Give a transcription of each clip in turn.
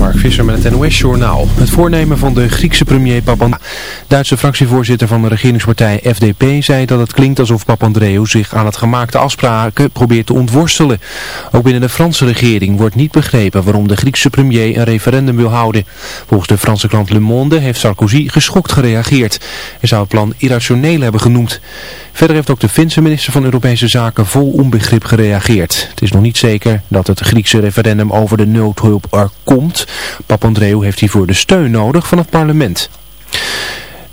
Mark Visser met het NOS-journaal. Het voornemen van de Griekse premier Papandreou. Duitse fractievoorzitter van de regeringspartij FDP zei dat het klinkt alsof Papandreou zich aan het gemaakte afspraken probeert te ontworstelen. Ook binnen de Franse regering wordt niet begrepen waarom de Griekse premier een referendum wil houden. Volgens de Franse krant Le Monde heeft Sarkozy geschokt gereageerd. Hij zou het plan irrationeel hebben genoemd. Verder heeft ook de Finse minister van Europese Zaken vol onbegrip gereageerd. Het is nog niet zeker dat het Griekse referendum over de noodhulp er komt. Papandreou heeft hiervoor de steun nodig van het parlement.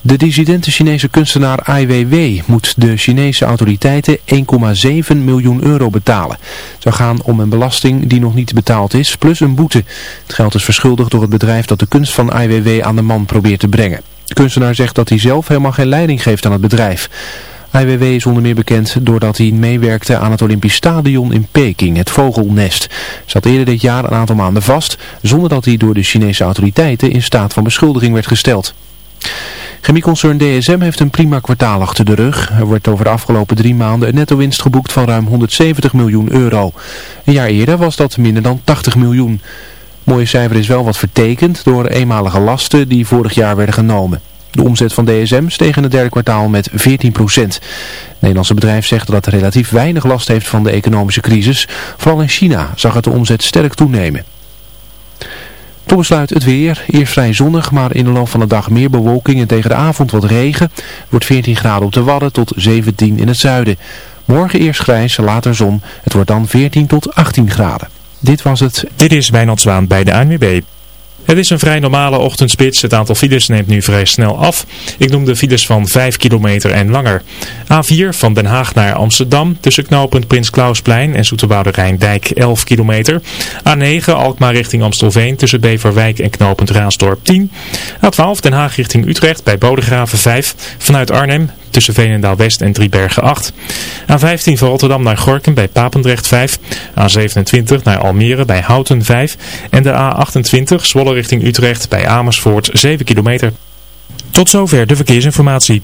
De dissidente Chinese kunstenaar Ai Weiwei moet de Chinese autoriteiten 1,7 miljoen euro betalen. Het zou gaan om een belasting die nog niet betaald is, plus een boete. Het geld is verschuldigd door het bedrijf dat de kunst van Ai Weiwei aan de man probeert te brengen. De kunstenaar zegt dat hij zelf helemaal geen leiding geeft aan het bedrijf. IWW is onder meer bekend doordat hij meewerkte aan het Olympisch Stadion in Peking, het Vogelnest. Zat eerder dit jaar een aantal maanden vast, zonder dat hij door de Chinese autoriteiten in staat van beschuldiging werd gesteld. Chemieconcern DSM heeft een prima kwartaal achter de rug. Er wordt over de afgelopen drie maanden een netto-winst geboekt van ruim 170 miljoen euro. Een jaar eerder was dat minder dan 80 miljoen. mooie cijfer is wel wat vertekend door eenmalige lasten die vorig jaar werden genomen. De omzet van DSM steeg in het derde kwartaal met 14 Het Nederlandse bedrijf zegt dat het relatief weinig last heeft van de economische crisis. Vooral in China zag het de omzet sterk toenemen. Tot besluit het weer. Eerst vrij zonnig, maar in de loop van de dag meer bewolking en tegen de avond wat regen. Wordt 14 graden op de Wadden tot 17 in het zuiden. Morgen eerst grijs, later zon. Het wordt dan 14 tot 18 graden. Dit was het. Dit is Wijnald Zwaan bij de ANWB. Het is een vrij normale ochtendspits. Het aantal files neemt nu vrij snel af. Ik noem de files van 5 kilometer en langer. A4 van Den Haag naar Amsterdam tussen knooppunt Prins Klausplein en Zoeterwoude Rijndijk 11 kilometer. A9 Alkmaar richting Amstelveen tussen Beverwijk en knooppunt Raasdorp 10. A12 Den Haag richting Utrecht bij Bodegraven 5. Vanuit Arnhem tussen Veenendaal West en Driebergen 8. A15 van Rotterdam naar Gorkum bij Papendrecht 5. A27 naar Almere bij Houten 5. En de A28 Zwolle richting Utrecht bij Amersfoort 7 kilometer. Tot zover de verkeersinformatie.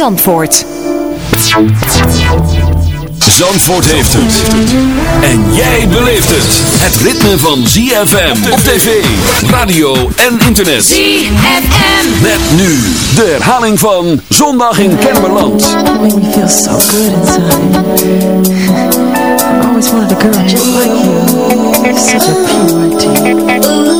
Zandvoort. Zandvoort heeft het. En jij beleeft het. Het ritme van ZFM op tv, radio en internet. ZFM. Met nu de herhaling van Zondag in Kennemerland. Make me feel so good inside. I always wanted a girl just like you. Such a purity.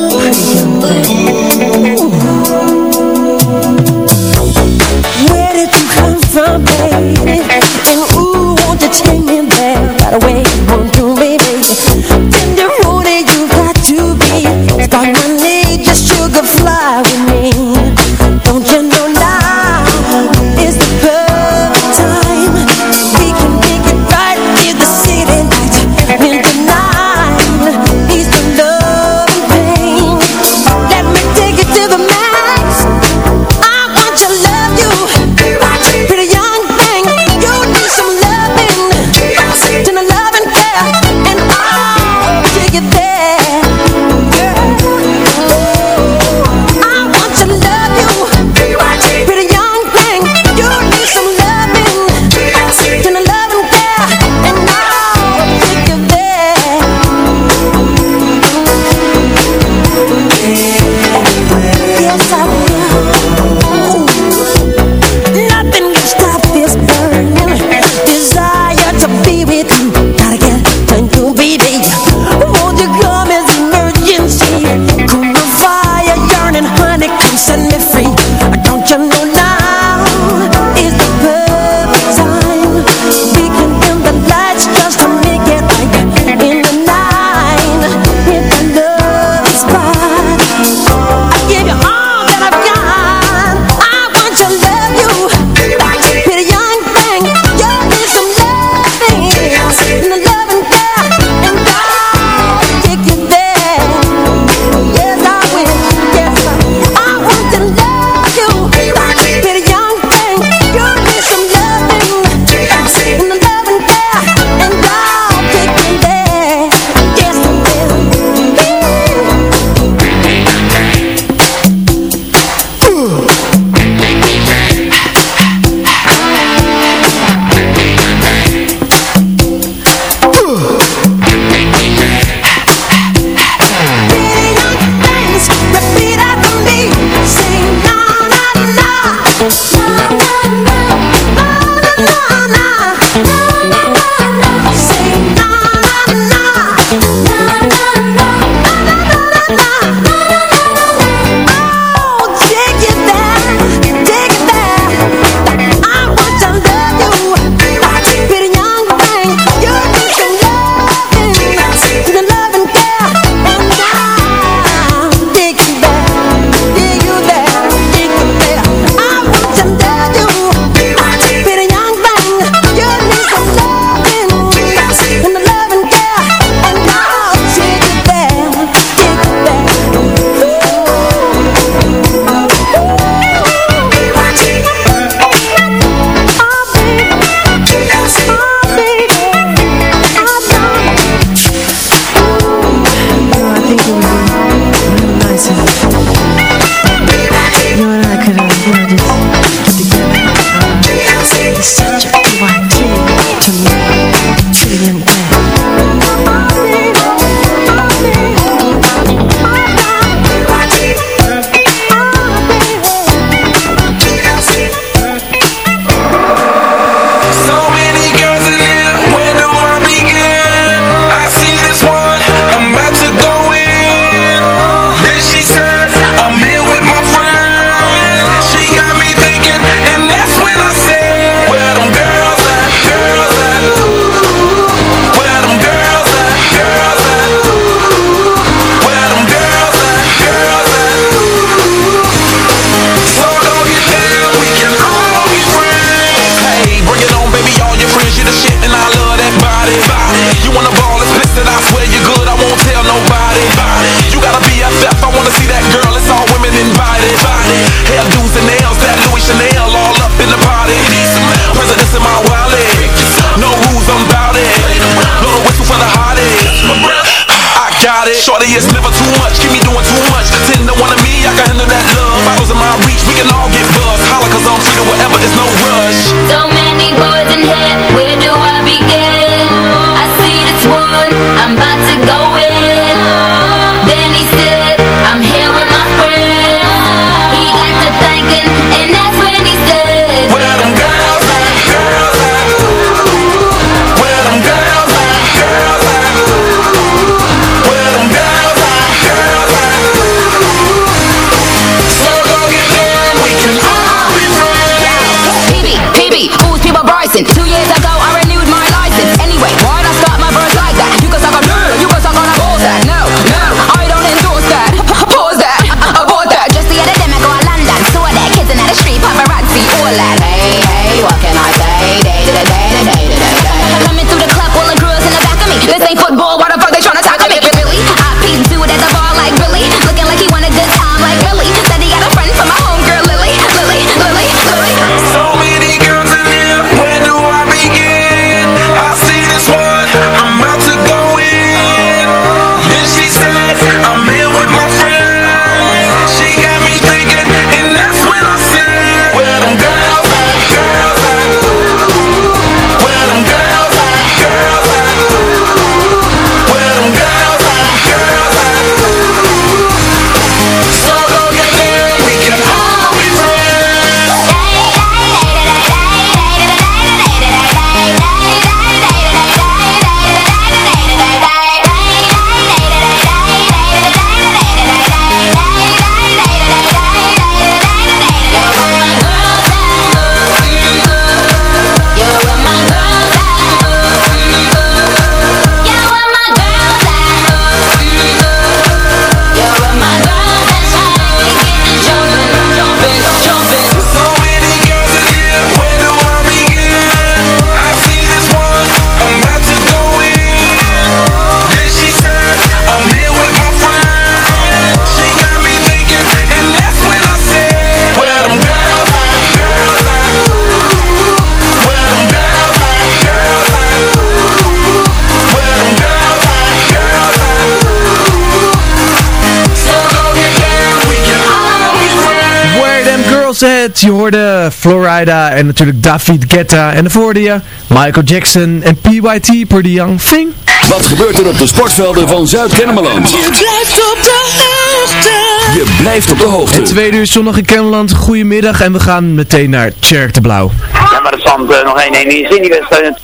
Radiohead, je hoorde Florida en natuurlijk David Guetta. En daarvoor hoorde je Michael Jackson en PYT, Pretty Young Thing. Wat gebeurt er op de sportvelden van Zuid-Kennemerland? Je blijft op de hoogte. Je blijft op de hoogte. Het tweede uur zondag in Kennemerland. Goedemiddag en we gaan meteen naar Tjerk de Blauw. Ja, maar het stand uh, nog 1-1 is in die wedstrijd.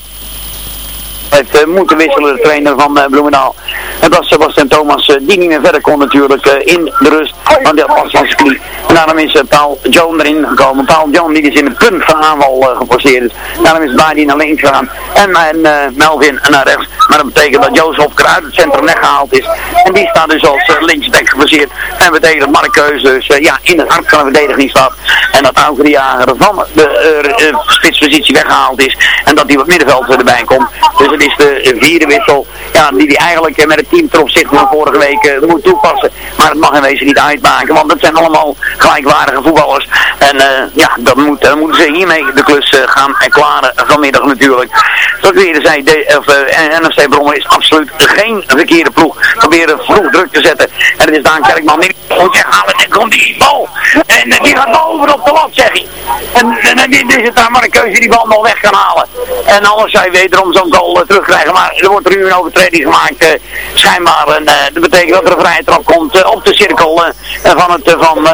Heeft uh, moeten wisselen, de trainer van uh, Bloemendaal. Het was Sebastian Thomas uh, die niet meer verder kon natuurlijk in de rust. Want die had last van. En daarom is Paul John erin gekomen. Paul John die is in het punt van aanval geforceerd. is. Daarom is Badi naar links gegaan. En, en Melvin naar rechts. Maar dat betekent dat Jozef uit het centrum weggehaald is. En die staat dus als linksback gebaseerd. En betekent dat Mark Keus dus ja, in het hart van de verdediging staat. En dat Auker de Jager van de spitspositie weggehaald is. En dat die wat middenveld erbij komt. Dus het is de vierde wissel ja, die hij eigenlijk met het team ten opzichte van vorige week uh, moet toepassen. Maar het mag in wezen niet uitmaken, want het zijn allemaal gelijkwaardige voetballers. En uh, ja, dan, moet, dan moeten ze hiermee de klus gaan en klaren vanmiddag natuurlijk. Zoals ik eerder zei, de, of, NFC Brommer is absoluut geen verkeerde ploeg. Proberen vroeg druk te zetten. En het is Daan Kerkman niet goed weghalen en komt die bal. En die gaat over op de lat, zeg hij. En, dit is het daar maar een keuze die bal nog weg kan halen. En anders je wederom zo'n goal terugkrijgen. Maar er wordt er nu een overtreding gemaakt, uh, schijnbaar. En uh, dat betekent dat er een vrije trap komt uh, op de cirkel van, het, van,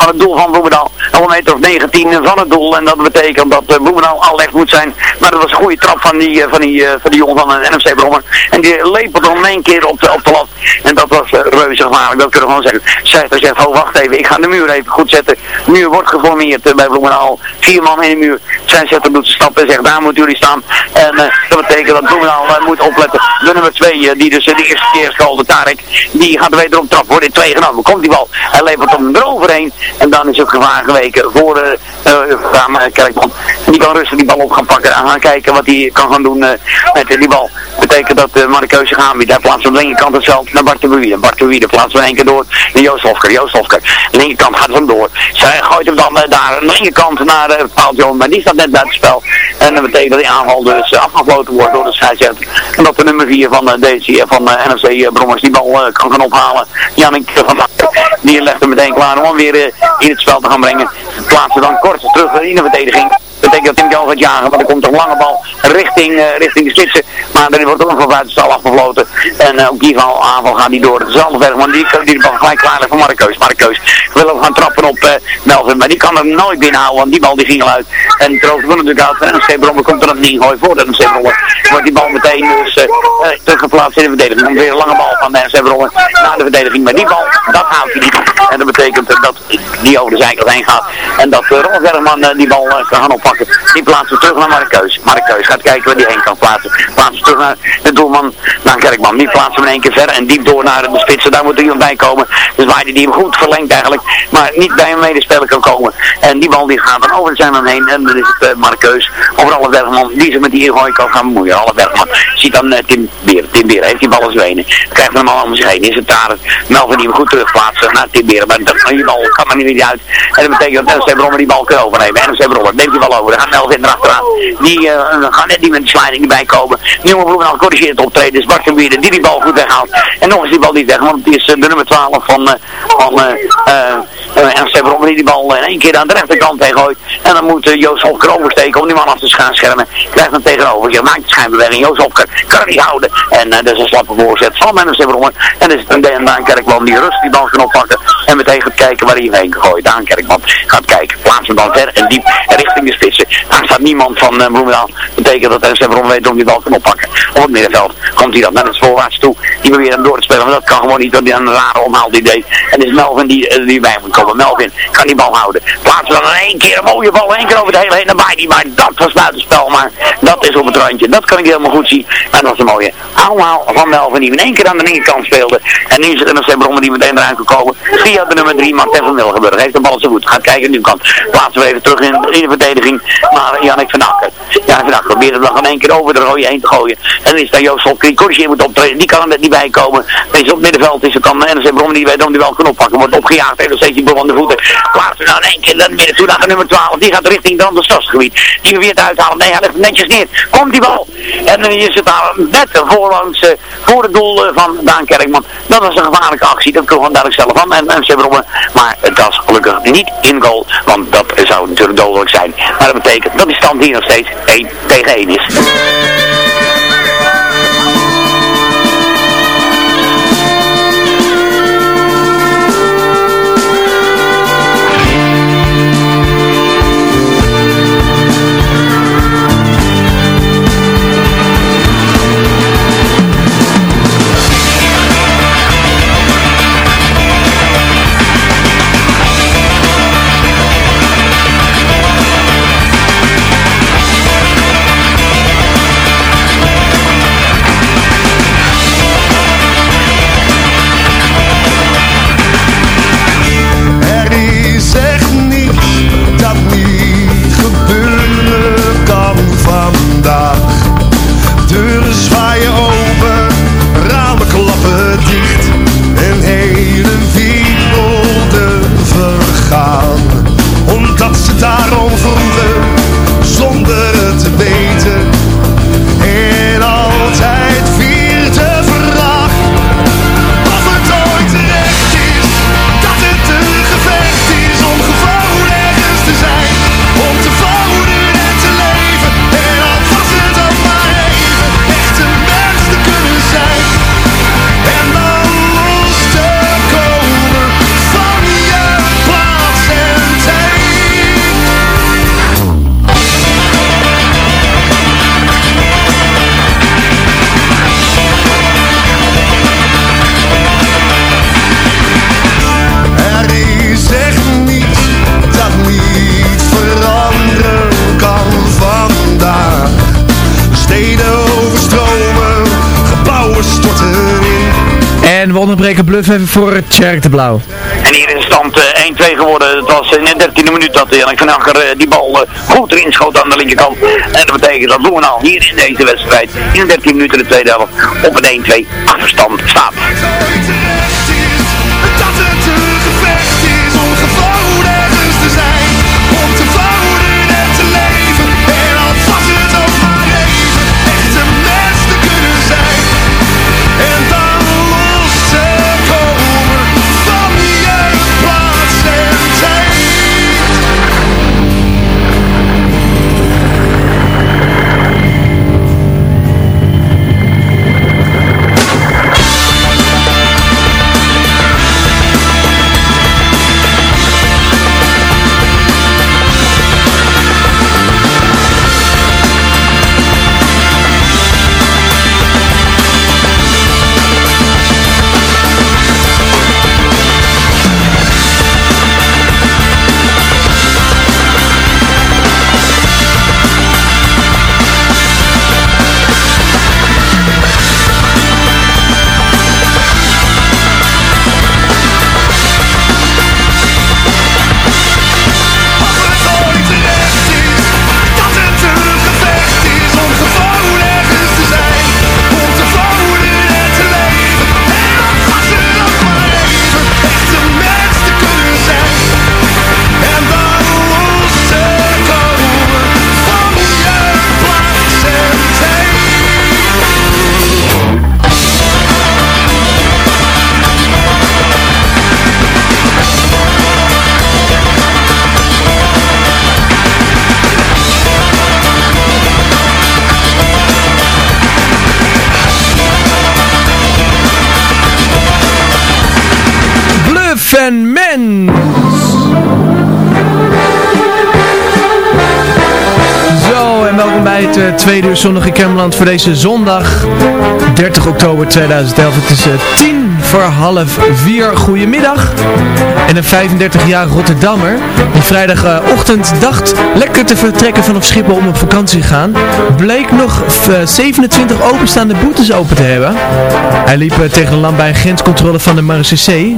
van het doel van Bloemendaal. Op een meter of 19 van het doel. En dat betekent dat Bloemendaal al echt moet zijn. Maar dat was een goede trap van die, van die, van die jongen van de NFC Brommer. En die lepelt in één keer op de, op de lat. En dat was reuze gevaarlijk, dat kunnen we gewoon zeggen. Zegt zegt, oh wacht even, ik ga de muur even goed zetten. De muur wordt geformeerd bij Bloemendaal. Vier man in de muur. Zijn zetter doet de stap en zegt, daar moeten jullie staan. En dat betekent dat Bloemendaal moet opletten. De nummer 2, die dus de eerste keer schalde, Tarek, die gaat wederom trap worden in twee genomen. Komt die bal, hij levert hem eroverheen. En dan is het gevaar geweken voor de uh, Kerkman. Die kan rustig die bal op gaan pakken en gaan kijken wat hij kan gaan doen met die bal. Betekent dat uh, Markeuze gaan weer. Hij plaatst aan de linkerkant het veld naar Bart de Bewier. Bart de Bewier plaatst hem één keer door naar Joost Hofker. Joost Hofker, linkerkant gaat hem door. Zij gooit hem dan daar aan de linkerkant naar uh, Paul maar die staat net buiten spel. En dat betekent dat die aanval dus afgefloten wordt door de scheidsrechter. En dat de nummer 4 van uh, deze, van uh, NFC Brommers die bal kan gaan ophalen. Jannik van legt hem meteen klaar om weer in het spel te gaan brengen. Plaatsen dan kort terug in de verdediging betekent dat Tim Jan gaat jagen, want er komt een lange bal richting, uh, richting de spitsen. Maar er wordt ook nog buiten stal afgefloten. En uh, ook die van aanval gaat niet door. Het is want die, die bal gelijk klaar voor Markeus. Markeus wil hem gaan trappen op uh, Melvin, maar die kan er nooit binnenhouden, want die bal die ging al uit. En het rooster natuurlijk uit. En een komt er nog niet gooi voor. En een wordt die bal meteen dus teruggeplaatst in de verdediging. Dan weer een lange bal van de naar de verdediging. Maar die bal, dat houdt hij niet. En dat betekent dat die over de zijkant heen gaat. En dat uh, Rolf Bergman die bal kan gaan oppakken. Die plaatsen terug naar Markeus. Markeus gaat kijken waar die heen kan plaatsen. Plaatsen terug naar de doelman, naar Kerkman. Die plaatsen hem in één keer ver en diep door naar de spitsen. Daar moet er iemand bij komen. Dus waar die, hem goed verlengt eigenlijk. Maar niet bij een medespeler kan komen. En die bal die gaat dan over zijn dan heen. En dan is het uh, Markeus. Over alle Bergman die zich met die ingooi kan gaan bemoeien. Alle Bergman. Ziet dan uh, Tim Beer. Tim Beer heeft die bal als wenen. Krijgt hem al om heen. Is het daar Melvin die hem goed terugplaatsen naar Tim Beer. Maar die bal kan er niet uit. En dat betekent dat NSC Brommer die bal kan overnemen. NSC Brommer neemt die bal over. Dan gaat Melvin erachteraan. Die uh, gaan net niet met de sliding erbij komen. Nieuwe Bloemendaal corrigeert het optreden. Dus Bart die die bal goed weghaalt. En nog eens die bal niet weg. Want het is uh, de nummer 12 van, uh, van uh, die die bal in één keer aan de rechterkant heen gooit. En dan moet Joost Hofker oversteken om die man af te gaan schermen. Krijgt hem tegenover. Je maakt de schijnbeweging. Joost Hofker kan niet houden. En dat is een slappe voorzet van NSC Brommer. En dan is het een Daan Kerkman die rust die bal kan oppakken. En meteen gaat kijken waar hij heen gooit. Daan Kerkman gaat kijken. Plaats hem dan ver en diep richting de spitsen. Daar staat niemand van uh. Dat betekent dat NSC Brommer weet om die bal kan oppakken. Op het middenveld komt hij dan naar het voorwaarts toe. Die probeert hem door te spelen. Maar dat kan gewoon niet. Dat hij een rare omhaal idee. En is Melvin die, die bij moet komen. Melvin kan die bal houden. Plaatsen dan één keer een mooie bal. één keer over het hele heen. Dan die. Maar dat was buitenspel. Maar dat is op het randje. Dat kan ik helemaal goed zien. Maar dat was een mooie aanhaal van Melvin. Die in één keer aan de linkerkant speelde. En nu is het NSC Brommer die meteen eruit kan komen. Via de nummer 3. Martin van Milgenburg. Heeft de bal zo goed. Gaat kijken nu kant. Plaatsen we even terug in, in de verdediging. Maar Jannik van Akker. Jannik van Akker probeert hem dan in één keer over de rode heen te gooien. En dan is daar Joost corrigeer moet optreden. Die kan er net niet bij komen. Deze op het middenveld is het dan NSC Brom die weet om die wel kan oppakken. Wordt opgejaagd. En dan steeds die bal aan de voeten Klaarsen nou in één keer naar midden toe naar de nummer 12. Die gaat richting de andere stadsgebied. Die weer te uithalen. Nee, hij legt hem netjes neer. Komt die bal. En dan is het daar net voorlangs uh, voor het doel uh, van Daan Kerkman. Dat was een gevaarlijke actie. Dat kon duidelijk zelf van. En, en ze hebben maar het was gelukkig niet in goal. Want dat zou natuurlijk dodelijk zijn. Maar betekent dat die stand hier nog steeds 1 tegen 1 is. Onderbreken bluff even voor Tjerk de Blauw. En hier is stand uh, 1-2 geworden. Het was in de 13e minuut dat Jannik van Akker uh, die bal uh, goed erin schoot aan de linkerkant. En dat betekent dat Bloemendaal hier in deze wedstrijd in de 13 minuten de tweede helft op een 1-2 achterstand staat. Tweede uur zondag voor deze zondag 30 oktober 2011. Het is uh, tien voor half vier. Goedemiddag. En een 35-jarige Rotterdammer die vrijdagochtend dacht lekker te vertrekken vanaf Schiphol om op vakantie te gaan, bleek nog 27 openstaande boetes open te hebben. Hij liep tegen de land bij een grenscontrole van de Marseillais.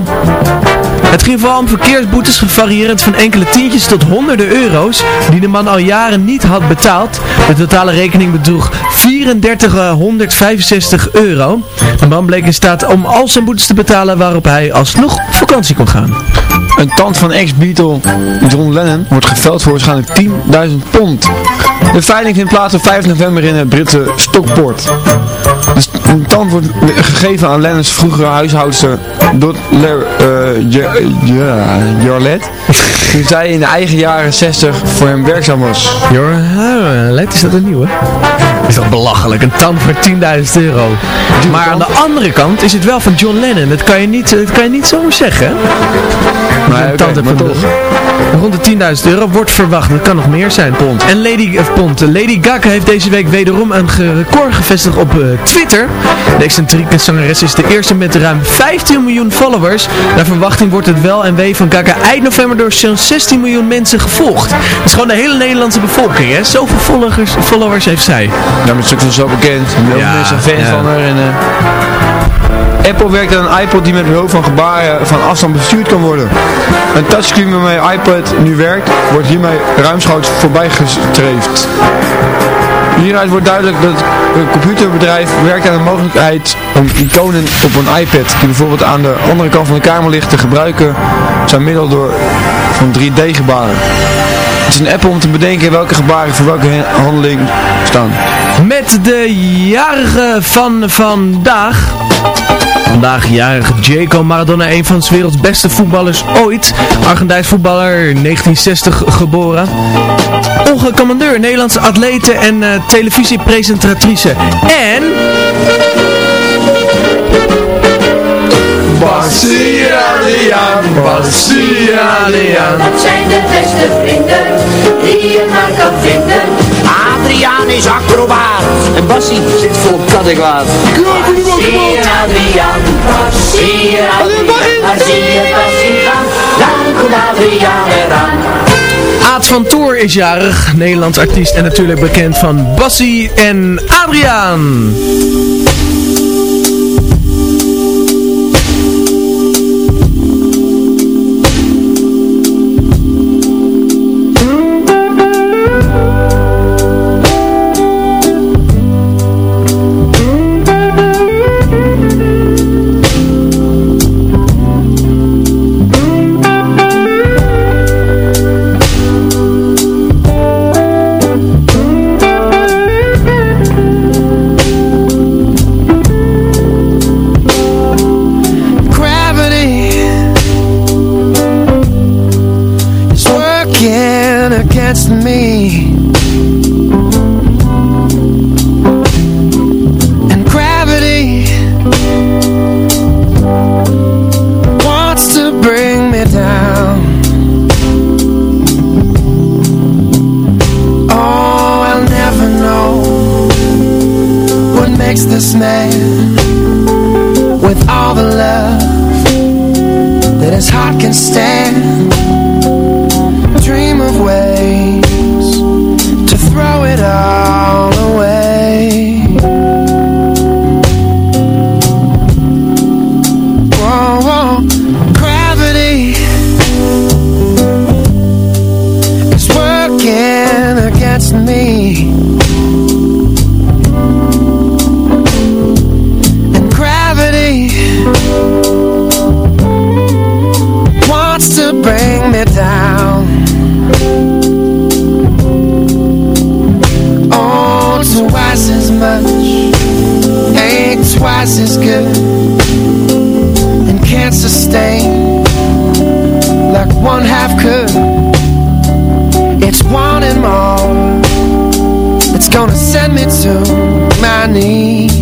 Het ging vooral om verkeersboetes variërend van enkele tientjes tot honderden euro's die de man al jaren niet had betaald. De totale rekening bedroeg 3465 euro. De man bleek in staat om al zijn boetes te betalen waarop hij alsnog vakantie kon gaan. Een tand van ex-Beatle John Lennon wordt geveld voor waarschijnlijk 10.000 pond. De veiling vindt plaats op 5 november in het Britse Stockport. Dus een tand wordt gegeven aan Lennons vroegere huishoudster Dot Jorlet. Toen zij in de eigen jaren 60 voor hem werkzaam was. Jorlet, is dat een nieuwe? Is dat belachelijk, een tand voor 10.000 euro. Maar aan de andere kant is het wel van John Lennon. Dat kan je niet, dat kan je niet zomaar zeggen. Maar, een tand maar van toch. Rond de 10.000 euro wordt verwacht. Dat kan nog meer zijn. Pond. En Lady, pond. Lady Gaga heeft deze week wederom een record gevestigd op eh, Twitter. De excentrieke zangeres is de eerste met ruim 15 miljoen followers. Naar verwachting wordt het wel en wee van Gaga eind november door zo'n 16 miljoen mensen gevolgd. Dat is gewoon de hele Nederlandse bevolking, hè? Zoveel followers, followers heeft zij. Ja, maar het is ook zo bekend. Ja, mensen ja. van haar. En, eh, Apple werkt aan een iPod die met behulp van gebaren van afstand bestuurd kan worden. Een touchscreen waarmee iPad nu werkt, wordt hiermee ruimschoots voorbij gestreefd. Hieruit wordt duidelijk dat een computerbedrijf werkt aan de mogelijkheid om iconen op een iPad, die bijvoorbeeld aan de andere kant van de kamer ligt, te gebruiken zijn middel door van 3D-gebaren. Het is een app om te bedenken welke gebaren voor welke handeling staan. Met de jarige van vandaag. Vandaag jarige Jaco Maradona, een van 's werelds beste voetballers ooit. Argentijns voetballer, 1960 geboren. Olga Commandeur, Nederlandse atlete en eh, televisiepresentatrice. En... Braziliaan, Braziliaan. Dat zijn de beste vrienden die je maar kan vinden. Adriaan is acrobaat. En Bassie zit vol kattenkwaad. Je Adriaan, je Adriaan, daar zie je Bassie gaan. Komt Adriaan eraan. Aad van Toor is jarig, Nederlands artiest en natuurlijk bekend van Bassie en Adriaan. Twice as much ain't twice as good, and can't sustain like one half could. It's one and more. It's gonna send me to my knees.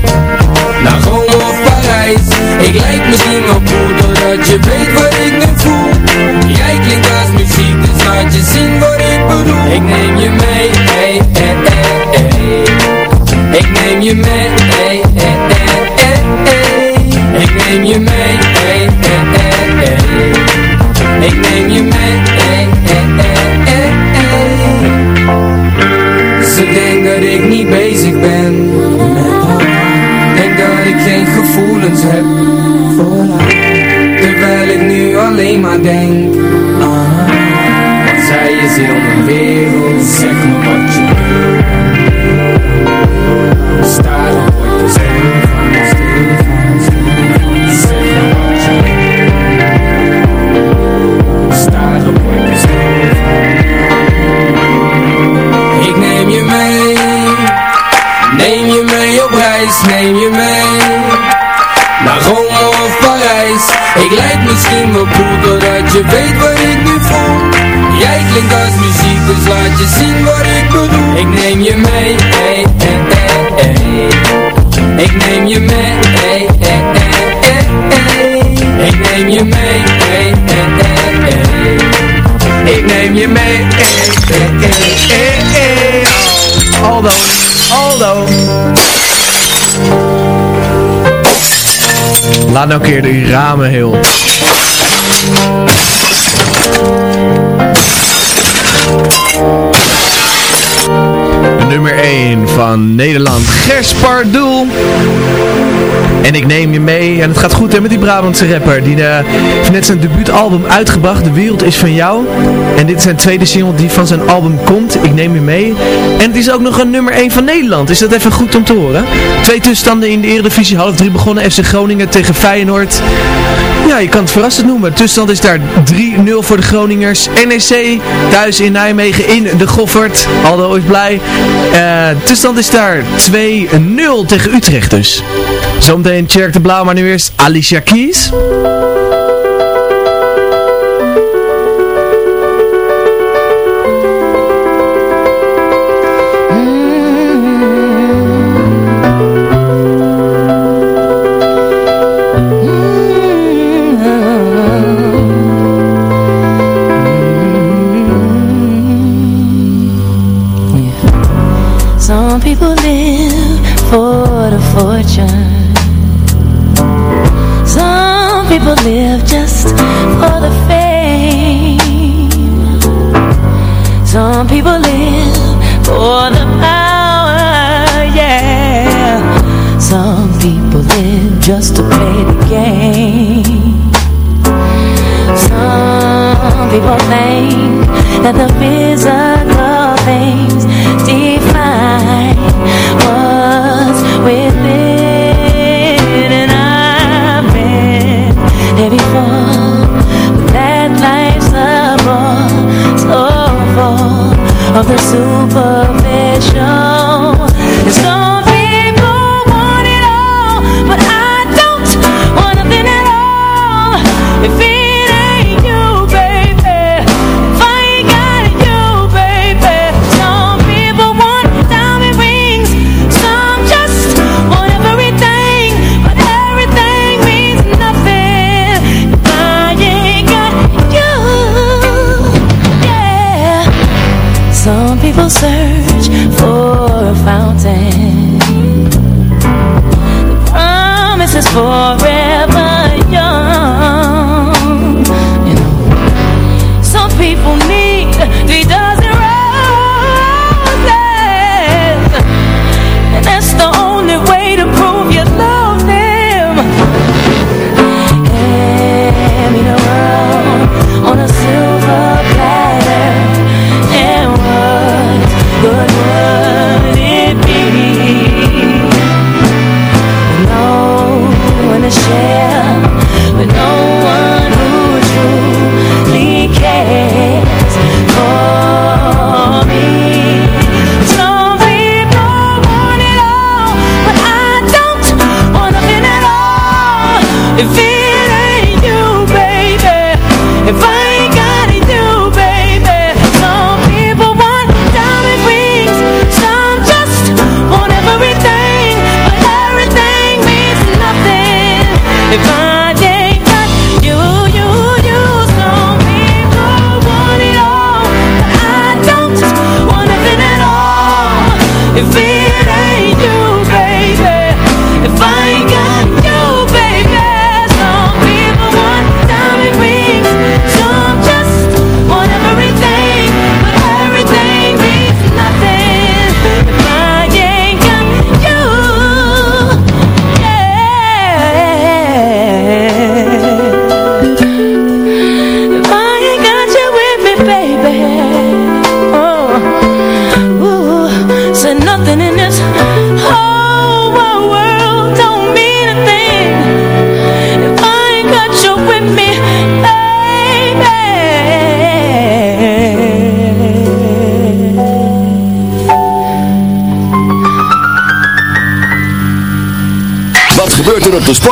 Ik lijk misschien wel cool Doordat je weet wat ik nu voel Jij klinkt als muziek Dus laat je zien wat ik bedoel Ik neem je mee hey, hey, hey. Ik neem je mee hey, hey, hey, hey. Ik neem je mee hey, hey, hey, hey. Ik neem je mee hey, hey, hey, hey, hey. Ze denkt dat ik niet ben gevoelens heb voor haar Terwijl ik nu alleen maar denk aan Want zij is heel mijn wereld Zeg me wat je zien wat ik bedoel Ik neem je mee hey, hey, hey, hey. Ik neem je mee hey, hey, hey, hey. Ik neem je mee hey, hey, hey. Ik neem je mee hey, hey, hey, hey. Aldo, Aldo. Laat nou keer die ramen heel. Van Nederland. Gers Pardoel. En ik neem je mee. En het gaat goed hè, met die Brabantse rapper. Die eh, heeft net zijn debuutalbum uitgebracht. De wereld is van jou. En dit is zijn tweede single die van zijn album komt. Ik neem je mee. En het is ook nog een nummer 1 van Nederland. Is dat even goed om te horen? Twee tussenstanden in de Eredivisie. Half drie begonnen. FC Groningen tegen Feyenoord. Ja, je kan het verrassend noemen. Tussenstand is daar 3-0 voor de Groningers. NEC thuis in Nijmegen in de Goffert. Aldo is blij. Uh, tussenstand is daar 2-0 tegen Utrecht dus. Zometeen Tjerk de Blauw, maar nu eerst Alicia Keys.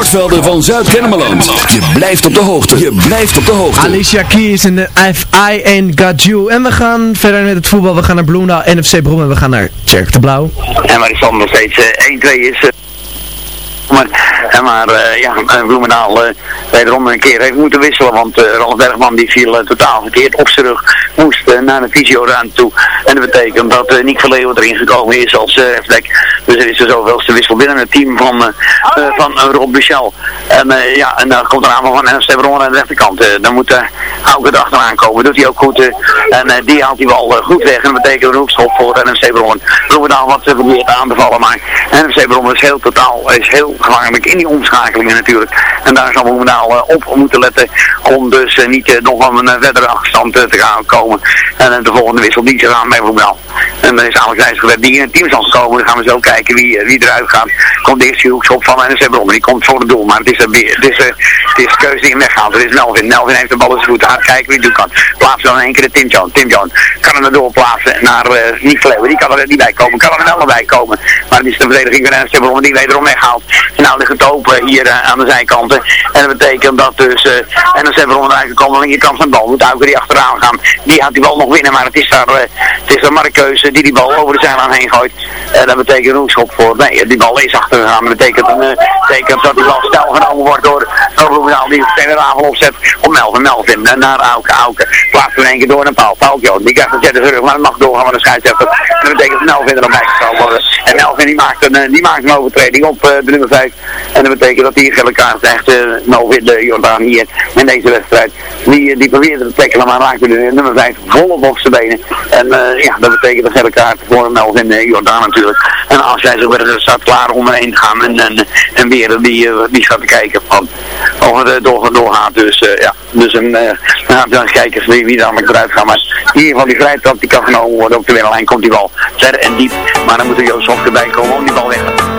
Sportvelden van Zuid-Kennemerland? Je blijft op de hoogte. Je blijft op de hoogte. Alicia Keys en de If I Ain't Got You. En we gaan verder met het voetbal. We gaan naar Bloemendaal, NFC Brom en we gaan naar Tjerk de Blauw. En waar de stand nog steeds eh, 1-2 is. eh, Maar, en maar ja, Bloemendaal wederom een keer heeft moeten wisselen, want Ralf Bergman die viel totaal verkeerd op zijn rug, moest naar de fysioruimte toe. En dat betekent dat uh, Nick Verleeuwen erin gekomen is als uh, Dus er is er zoveelste wissel binnen het team van, uh, van Rob Michel. En ja, en dan komt er aanval van Ernst Bron aan de rechterkant. dan moet uh, Auke erachteraan komen. Doet hij ook goed. en die haalt hij wel goed weg. En dat betekent een hoekschop voor NFC Bron. Bloemendaal wat probeert aan te vallen. Maar NFC Bron is heel totaal, is heel gevaarlijk in die omschakelingen natuurlijk. En daar zal Bloemendaal op moeten letten. Om dus niet nog van een verdere achterstand te gaan komen. En de volgende wissel die zich aan bij. En dan is Alex Rijsgelet die in het team zal komen. Dan gaan we zo kijken wie, wie eruit gaat. Komt de eerste hoekschop van NFC Bron. Die komt voor het doel. Maar het is, een, het is, het is keuze die hem weghaalt. Het is Melvin. Melvin heeft de bal in zijn voeten. Gaat kijken wie het doen kan. Plaatsen dan in één keer de Tim John. Tim John kan hem erdoor plaatsen naar uh, Nick. Die kan er niet bij komen. Kan er wel bij komen. Maar het is de verdediging van Bron die wederom weghaalt. En nou ligt het open hier aan de zijkanten. En dat betekent dat dus uh, NFC Bron eruit komt. Aan de linkerkant van de bal. Moet Auker die achteraan gaan. Die gaat die bal nog winnen. Maar het is daar, uh, het is een markkeuze die bal over de zijlijn heen gooit. En dat betekent een hoekschop voor. Nee, die bal is achtergegaan. Dat betekent, een, uh, betekent dat die bal snel genomen wordt door Robbie die een aanval opzet op Melvin. Melvin naar Auke. Auke plaatst in één keer door een paal. Paaltje. Die krijgt een zette terug, maar het mag doorgaan met de scheidsrechter. Dat betekent dat Melvin er dan bij worden. En Melvin die maakt een, die maakt een overtreding op de nummer 5. En dat betekent dat hij een gele kaart krijgt. Melvin de Jordaan hier in deze wedstrijd. Die, die probeerde te tackelen, maar raakte de nummer 5 volop op zijn benen. En ja, dat betekent een gele kaart voor Melvin uh, Jordaan natuurlijk. En als jij zo weer staat klaar om erheen te gaan en, en, en weer die, uh, die gaat kijken van of het door, doorgaat. Dus uh, ja, dus een, uh, dan kijken wie, wie dan eruit gaat. Maar in ieder geval die vrijtrap die kan genomen worden op de winnenlijn. Komt die bal verder en diep. Maar dan moet er Joost Hofke bij komen om die bal weg te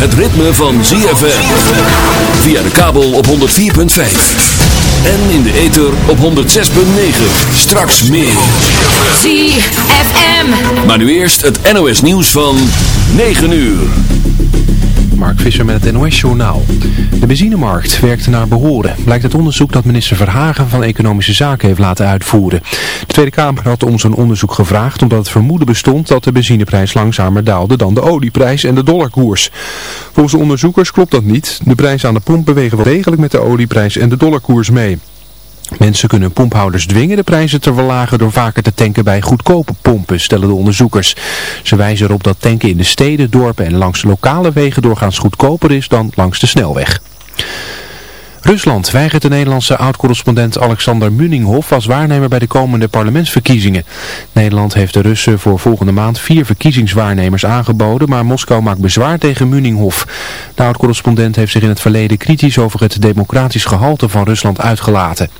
het ritme van ZFM. Via de kabel op 104.5. En in de ether op 106.9. Straks meer. ZFM. Maar nu eerst het NOS nieuws van 9 uur. Mark Visser met het NOS-journaal. De benzinemarkt werkt naar behoren, blijkt het onderzoek dat minister Verhagen van Economische Zaken heeft laten uitvoeren. De Tweede Kamer had om zo'n onderzoek gevraagd omdat het vermoeden bestond dat de benzineprijs langzamer daalde dan de olieprijs en de dollarkoers. Volgens de onderzoekers klopt dat niet. De prijzen aan de pomp bewegen wel degelijk met de olieprijs en de dollarkoers mee. Mensen kunnen pomphouders dwingen de prijzen te verlagen door vaker te tanken bij goedkope pompen, stellen de onderzoekers. Ze wijzen erop dat tanken in de steden, dorpen en langs lokale wegen doorgaans goedkoper is dan langs de snelweg. Rusland weigert de Nederlandse oud-correspondent Alexander Munninghoff als waarnemer bij de komende parlementsverkiezingen. Nederland heeft de Russen voor volgende maand vier verkiezingswaarnemers aangeboden, maar Moskou maakt bezwaar tegen Munninghoff. De oud-correspondent heeft zich in het verleden kritisch over het democratisch gehalte van Rusland uitgelaten.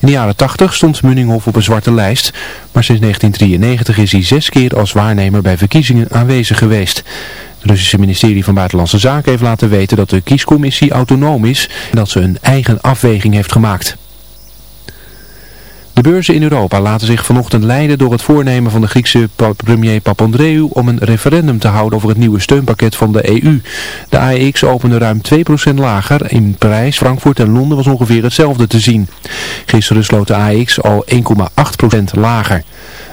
In de jaren 80 stond Munninghoff op een zwarte lijst, maar sinds 1993 is hij zes keer als waarnemer bij verkiezingen aanwezig geweest. Het Russische ministerie van Buitenlandse Zaken heeft laten weten dat de kiescommissie autonoom is en dat ze een eigen afweging heeft gemaakt. De beurzen in Europa laten zich vanochtend leiden door het voornemen van de Griekse premier Papandreou om een referendum te houden over het nieuwe steunpakket van de EU. De AEX opende ruim 2% lager. In Parijs, Frankfurt en Londen was ongeveer hetzelfde te zien. Gisteren sloot de AEX al 1,8% lager.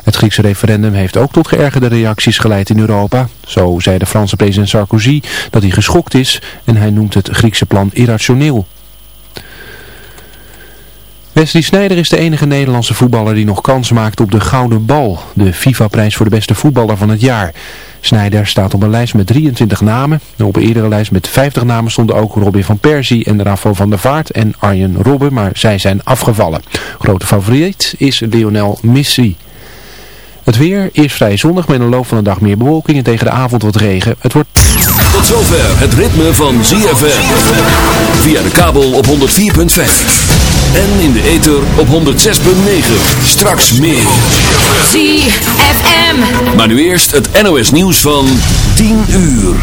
Het Griekse referendum heeft ook tot geërgerde reacties geleid in Europa. Zo zei de Franse president Sarkozy dat hij geschokt is en hij noemt het Griekse plan irrationeel. Wesley Sneijder is de enige Nederlandse voetballer die nog kans maakt op de Gouden Bal, de FIFA-prijs voor de beste voetballer van het jaar. Sneijder staat op een lijst met 23 namen. Op een eerdere lijst met 50 namen stonden ook Robin van Persie en Rafael van der Vaart en Arjen Robben, maar zij zijn afgevallen. Grote favoriet is Lionel Messi. Het weer is vrij zonnig met een loop van de dag meer bewolking en tegen de avond wat regen. Het wordt... Tot zover het ritme van ZFM. Via de kabel op 104.5. En in de ether op 106.9. Straks meer. ZFM. Maar nu eerst het NOS nieuws van 10 uur.